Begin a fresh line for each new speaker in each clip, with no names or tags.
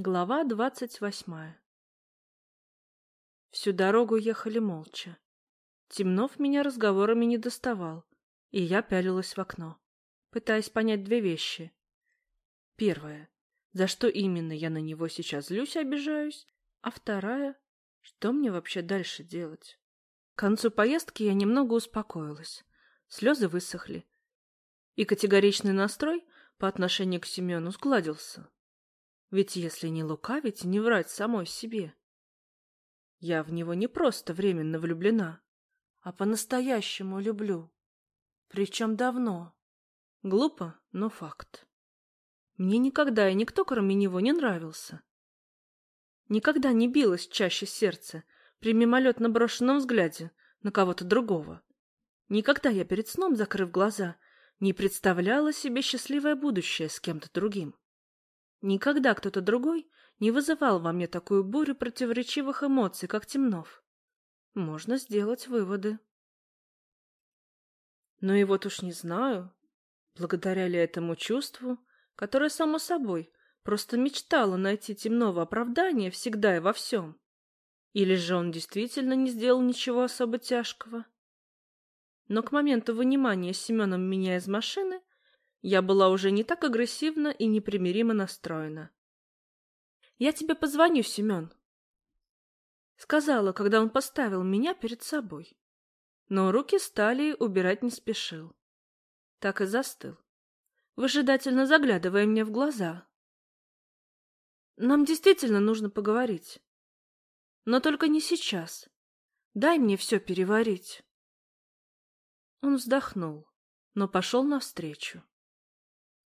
Глава двадцать восьмая Всю дорогу ехали молча. Темнов меня разговорами не доставал, и я пялилась в окно, пытаясь понять две вещи. Первая, за что именно я на него сейчас злюсь и обижаюсь, а вторая, что мне вообще дальше делать? К концу поездки я немного успокоилась, слезы высохли, и категоричный настрой по отношению к Семену сгладился. Ведь если не лукавить, не врать самой себе. Я в него не просто временно влюблена, а по-настоящему люблю. Причем давно. Глупо, но факт. Мне никогда и никто, кроме него, не нравился. Никогда не билось чаще сердце при мимолетно брошенном взгляде на кого-то другого. Никогда я перед сном, закрыв глаза, не представляла себе счастливое будущее с кем-то другим. Никогда кто-то другой не вызывал во мне такую бурю противоречивых эмоций, как Темнов. Можно сделать выводы. Но и вот уж не знаю, благодаря ли этому чувству, которое, само собой, просто мечтало найти темного оправдания всегда и во всем. Или же он действительно не сделал ничего особо тяжкого. Но к моменту вынимания Семеном меня из машины я была уже не так агрессивно и непримиримо настроена. «Я тебе позвоню, Семен», — сказала, когда он поставил меня перед собой. Но руки стали убирать не спешил. Так и застыл, выжидательно заглядывая мне в глаза. «Нам действительно нужно поговорить. Но только не сейчас. Дай мне все переварить». Он вздохнул, но пошел навстречу.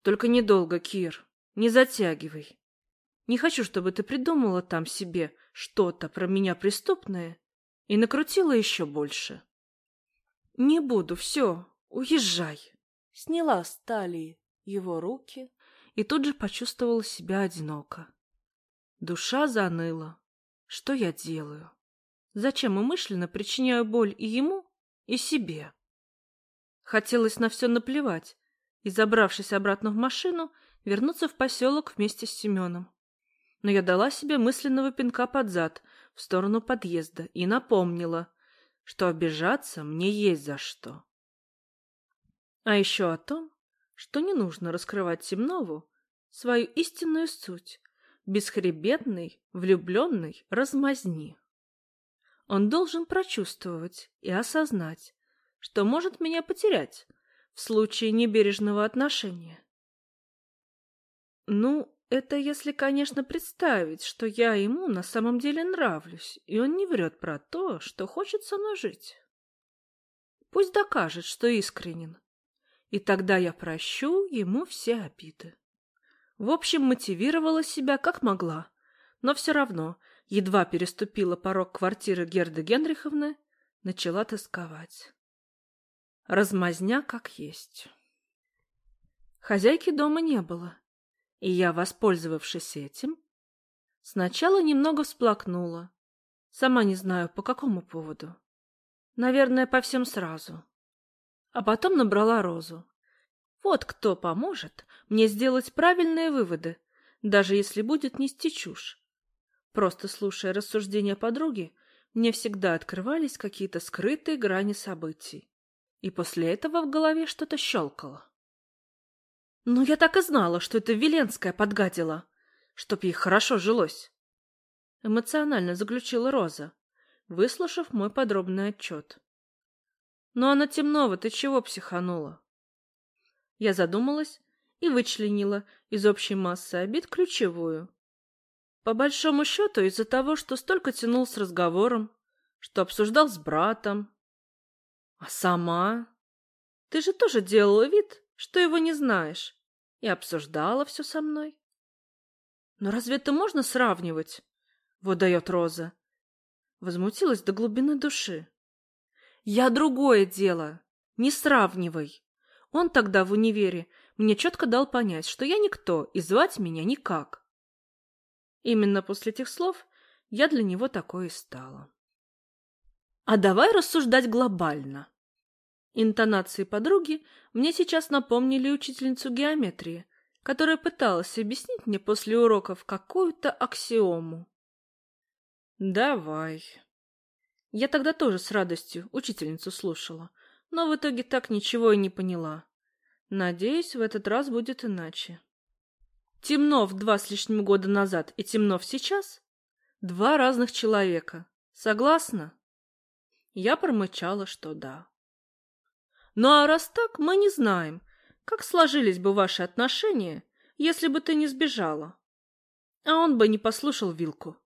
Только недолго, Кир, не затягивай. Не хочу, чтобы ты придумала там себе что-то про меня преступное и накрутила еще больше. Не буду, все, уезжай. Сняла с талии его руки и тут же почувствовала себя одиноко. Душа заныла. Что я делаю? Зачем умышленно причиняю боль и ему, и себе? Хотелось на все наплевать и, забравшись обратно в машину, вернуться в поселок вместе с Семеном. Но я дала себе мысленного пинка под зад в сторону подъезда и напомнила, что обижаться мне есть за что. А еще о том, что не нужно раскрывать Темнову свою истинную суть, бесхребетной, влюбленной размазни. Он должен прочувствовать и осознать, что может меня потерять, в случае небережного отношения. Ну, это если, конечно, представить, что я ему на самом деле нравлюсь, и он не врет про то, что хочет со мной жить. Пусть докажет, что искренен, и тогда я прощу ему все обиды. В общем, мотивировала себя как могла, но все равно, едва переступила порог квартиры Герды Генриховны, начала тосковать. Размазня как есть. Хозяйки дома не было, и я, воспользовавшись этим, сначала немного всплакнула. Сама не знаю, по какому поводу. Наверное, по всем сразу. А потом набрала Розу. Вот кто поможет мне сделать правильные выводы, даже если будет нести чушь. Просто слушая рассуждения подруги, мне всегда открывались какие-то скрытые грани событий и после этого в голове что-то щелкало. Ну, я так и знала, что это Веленская подгадила, чтоб ей хорошо жилось. Эмоционально заключила Роза, выслушав мой подробный отчет. Ну, она темного, ты чего психанула? Я задумалась и вычленила из общей массы обид ключевую. По большому счету, из-за того, что столько тянул с разговором, что обсуждал с братом, а сама? Ты же тоже делала вид, что его не знаешь, и обсуждала все со мной. Но разве это можно сравнивать? Вот дает Роза. Возмутилась до глубины души. Я другое дело. Не сравнивай. Он тогда в универе мне четко дал понять, что я никто и звать меня никак. Именно после этих слов я для него такой и стала. А давай рассуждать глобально. Интонации подруги мне сейчас напомнили учительницу геометрии, которая пыталась объяснить мне после уроков какую-то аксиому. «Давай». Я тогда тоже с радостью учительницу слушала, но в итоге так ничего и не поняла. Надеюсь, в этот раз будет иначе. Темно в два с лишним года назад и темно в сейчас — два разных человека. Согласна? Я промычала, что да. Ну а раз так, мы не знаем, как сложились бы ваши отношения, если бы ты не сбежала. А он бы не послушал Вилку.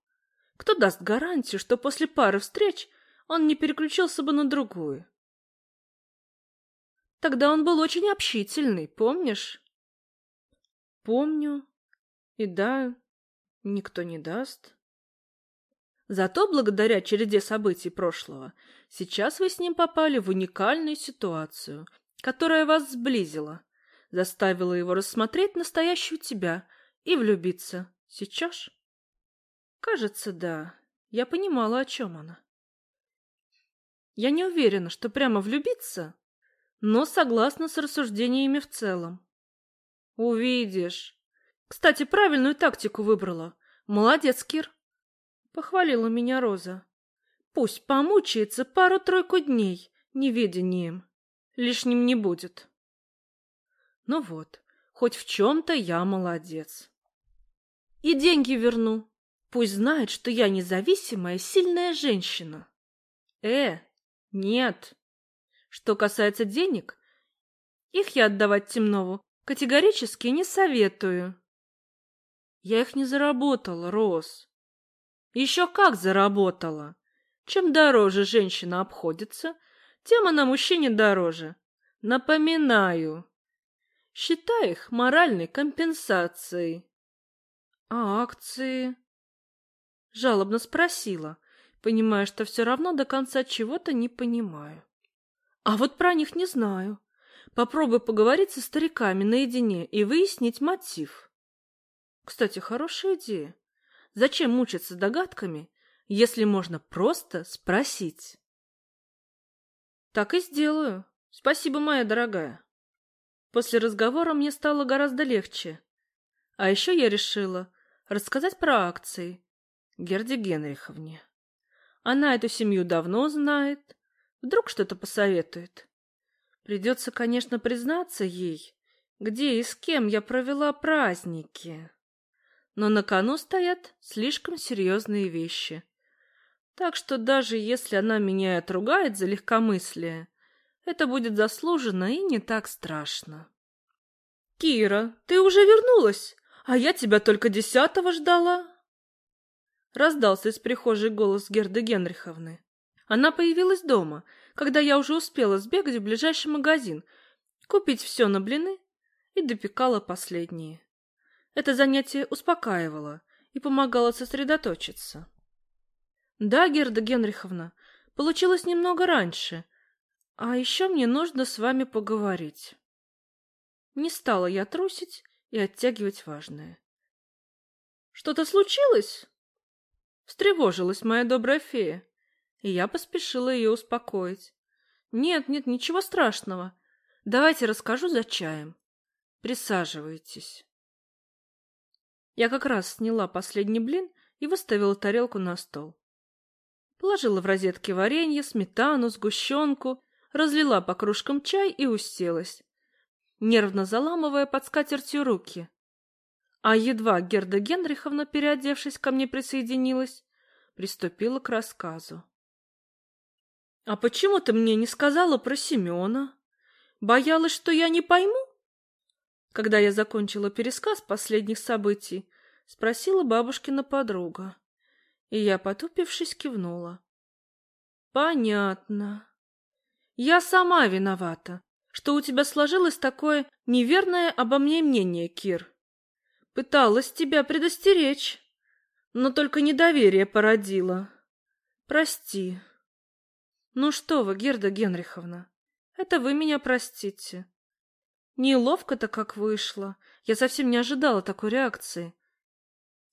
Кто даст гарантию, что после пары встреч он не переключился бы на другую? Тогда он был очень общительный, помнишь? Помню. И да, никто не даст. Зато благодаря череде событий прошлого сейчас вы с ним попали в уникальную ситуацию, которая вас сблизила, заставила его рассмотреть настоящую тебя и влюбиться. Сейчас? Кажется, да. Я понимала, о чем она. Я не уверена, что прямо влюбиться, но согласна с рассуждениями в целом. Увидишь. Кстати, правильную тактику выбрала. Молодец, Кир. Похвалила меня Роза. Пусть помучается пару-тройку дней неведением. Лишним не будет. Ну вот, хоть в чем-то я молодец. И деньги верну. Пусть знает, что я независимая, сильная женщина. Э, нет. Что касается денег, их я отдавать Темнову категорически не советую. Я их не заработала, Рос. Еще как заработала. Чем дороже женщина обходится, тем она мужчине дороже. Напоминаю. Считай их моральной компенсацией. А акции? Жалобно спросила, понимая, что все равно до конца чего-то не понимаю. А вот про них не знаю. Попробуй поговорить со стариками наедине и выяснить мотив. Кстати, хорошая идея. Зачем мучиться догадками, если можно просто спросить? Так и сделаю. Спасибо, моя дорогая. После разговора мне стало гораздо легче. А еще я решила рассказать про акции Герде Генриховне. Она эту семью давно знает. Вдруг что-то посоветует. Придется, конечно, признаться ей, где и с кем я провела праздники но на кону стоят слишком серьезные вещи. Так что даже если она меня и отругает за легкомыслие, это будет заслуженно и не так страшно. «Кира, ты уже вернулась, а я тебя только десятого ждала!» Раздался из прихожей голос Герды Генриховны. Она появилась дома, когда я уже успела сбегать в ближайший магазин, купить все на блины и допекала последние. Это занятие успокаивало и помогало сосредоточиться. Да, Герда Генриховна, получилось немного раньше, а еще мне нужно с вами поговорить. Не стала я трусить и оттягивать важное. Что-то случилось? Встревожилась моя добрая фея, и я поспешила ее успокоить. Нет, нет, ничего страшного. Давайте расскажу за чаем. Присаживайтесь. Я как раз сняла последний блин и выставила тарелку на стол. Положила в розетки варенье, сметану, сгущенку, разлила по кружкам чай и уселась, нервно заламывая под скатертью руки. А едва Герда Генриховна, переодевшись, ко мне присоединилась, приступила к рассказу. — А почему ты мне не сказала про Семена? Боялась, что я не пойму? Когда я закончила пересказ последних событий, спросила бабушкина подруга. И я, потупившись, кивнула. Понятно. Я сама виновата, что у тебя сложилось такое неверное обо мне мнение, Кир. Пыталась тебя предостеречь, но только недоверие породила. Прости. Ну что вы, Герда Генриховна, это вы меня простите. Неловко-то как вышло. Я совсем не ожидала такой реакции.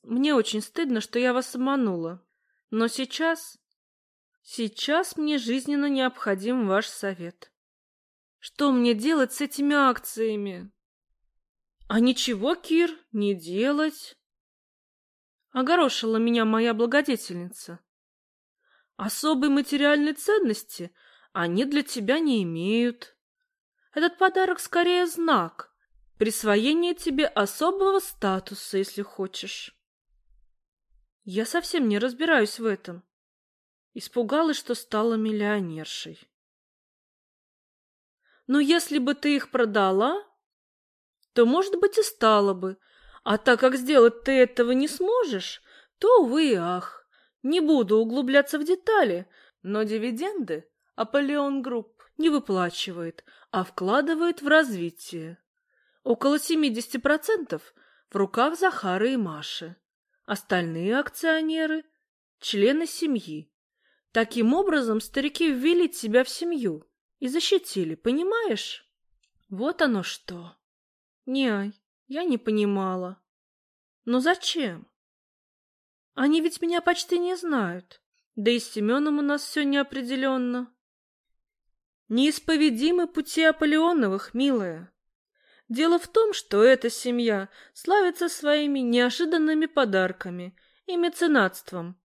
Мне очень стыдно, что я вас обманула. Но сейчас... Сейчас мне жизненно необходим ваш совет. Что мне делать с этими акциями? А ничего, Кир, не делать. Огорошила меня моя благодетельница. Особой материальной ценности они для тебя не имеют. Этот подарок скорее знак, присвоение тебе особого статуса, если хочешь. Я совсем не разбираюсь в этом. Испугалась, что стала миллионершей. Но если бы ты их продала, то, может быть, и стала бы. А так как сделать ты этого не сможешь, то, увы и ах. Не буду углубляться в детали, но дивиденды Аполеон Групп не выплачивает, а вкладывает в развитие. Около 70% в руках Захара и Маши. Остальные акционеры – члены семьи. Таким образом, старики ввели тебя в семью и защитили, понимаешь? Вот оно что. Не, я не понимала. Но зачем? Они ведь меня почти не знают. Да и с Семеном у нас все неопределенно. Неисповедимы пути Аполеоновых, милая. Дело в том, что эта семья славится своими неожиданными подарками и меценатством.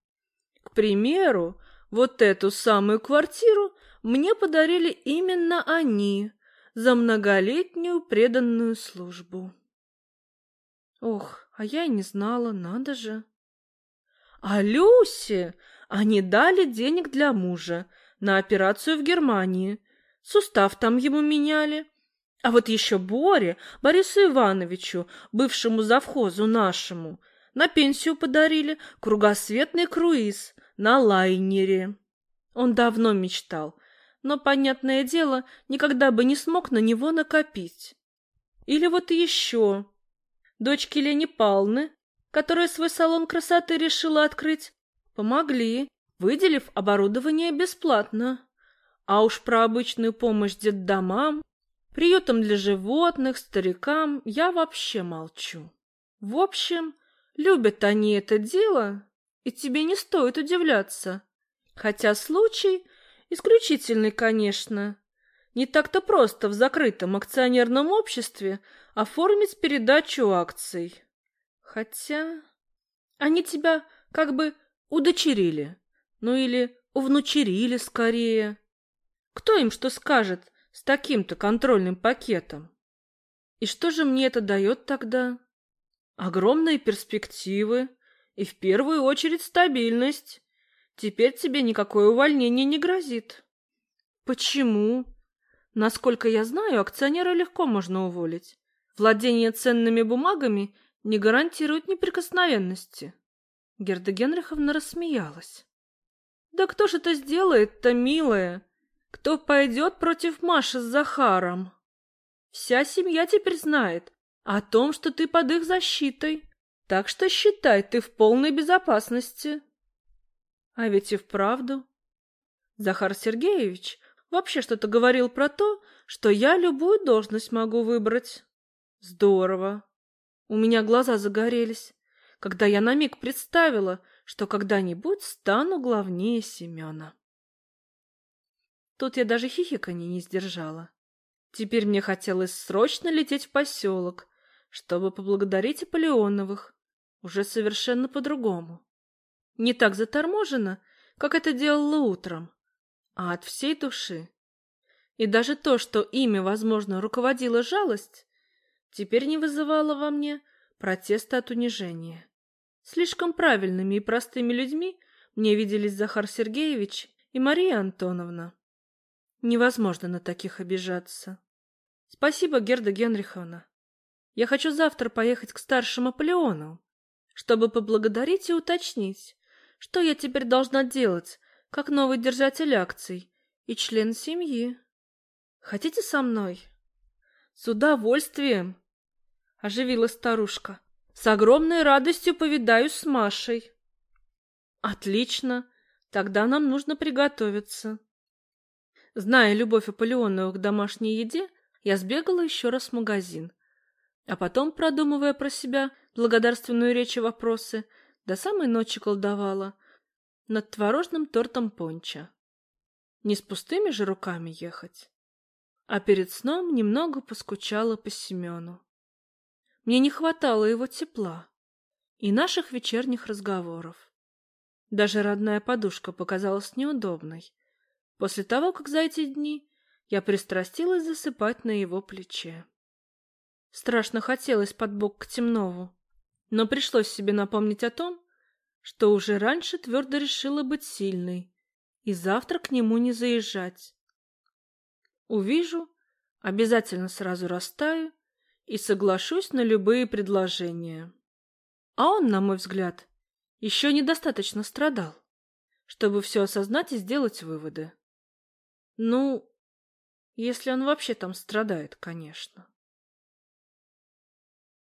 К примеру, вот эту самую квартиру мне подарили именно они за многолетнюю преданную службу. Ох, а я и не знала, надо же. А Люсе они дали денег для мужа на операцию в Германии. Сустав там ему меняли. А вот еще Боре, Борису Ивановичу, бывшему завхозу нашему, на пенсию подарили кругосветный круиз на лайнере. Он давно мечтал, но, понятное дело, никогда бы не смог на него накопить. Или вот еще. Дочки Лени Палны которая свой салон красоты решила открыть, помогли, выделив оборудование бесплатно. А уж про обычную помощь детдомам, приютам для животных, старикам я вообще молчу. В общем, любят они это дело, и тебе не стоит удивляться. Хотя случай исключительный, конечно. Не так-то просто в закрытом акционерном обществе оформить передачу акций. Хотя... Они тебя как бы удочерили. Ну или увнучерили скорее. Кто им что скажет с таким-то контрольным пакетом? И что же мне это дает тогда? Огромные перспективы и в первую очередь стабильность. Теперь тебе никакое увольнение не грозит. Почему? Насколько я знаю, акционера легко можно уволить. Владение ценными бумагами не гарантирует неприкосновенности. Герда Генриховна рассмеялась. Да кто же это сделает-то, милая? Кто пойдет против Маши с Захаром? Вся семья теперь знает о том, что ты под их защитой. Так что считай, ты в полной безопасности. А ведь и вправду. Захар Сергеевич вообще что-то говорил про то, что я любую должность могу выбрать. Здорово. У меня глаза загорелись, когда я на миг представила, что когда-нибудь стану главнее Семена. Тут я даже хихиканье не сдержала. Теперь мне хотелось срочно лететь в поселок, чтобы поблагодарить Аполеоновых, уже совершенно по-другому. Не так заторможенно, как это делала утром, а от всей души. И даже то, что ими, возможно, руководила жалость, теперь не вызывало во мне протеста от унижения. Слишком правильными и простыми людьми мне виделись Захар Сергеевич и Мария Антоновна. Невозможно на таких обижаться. Спасибо, Герда Генриховна. Я хочу завтра поехать к старшему Аполеону, чтобы поблагодарить и уточнить, что я теперь должна делать, как новый держатель акций и член семьи. Хотите со мной? С удовольствием, — оживилась старушка. «С огромной радостью повидаюсь с Машей». «Отлично. Тогда нам нужно приготовиться». Зная любовь Аполеонова к домашней еде, я сбегала еще раз в магазин. А потом, продумывая про себя благодарственную речь и вопросы, до самой ночи колдовала над творожным тортом понча. Не с пустыми же руками ехать. А перед сном немного поскучала по Семену. Мне не хватало его тепла и наших вечерних разговоров. Даже родная подушка показалась неудобной после того, как за эти дни я пристрастилась засыпать на его плече. Страшно хотелось под бок к Темнову, но пришлось себе напомнить о том, что уже раньше твердо решила быть сильной и завтра к нему не заезжать. Увижу, обязательно сразу растаю и соглашусь на любые предложения. А он, на мой взгляд, еще недостаточно страдал, чтобы все осознать и сделать выводы. Ну, если он вообще там страдает, конечно.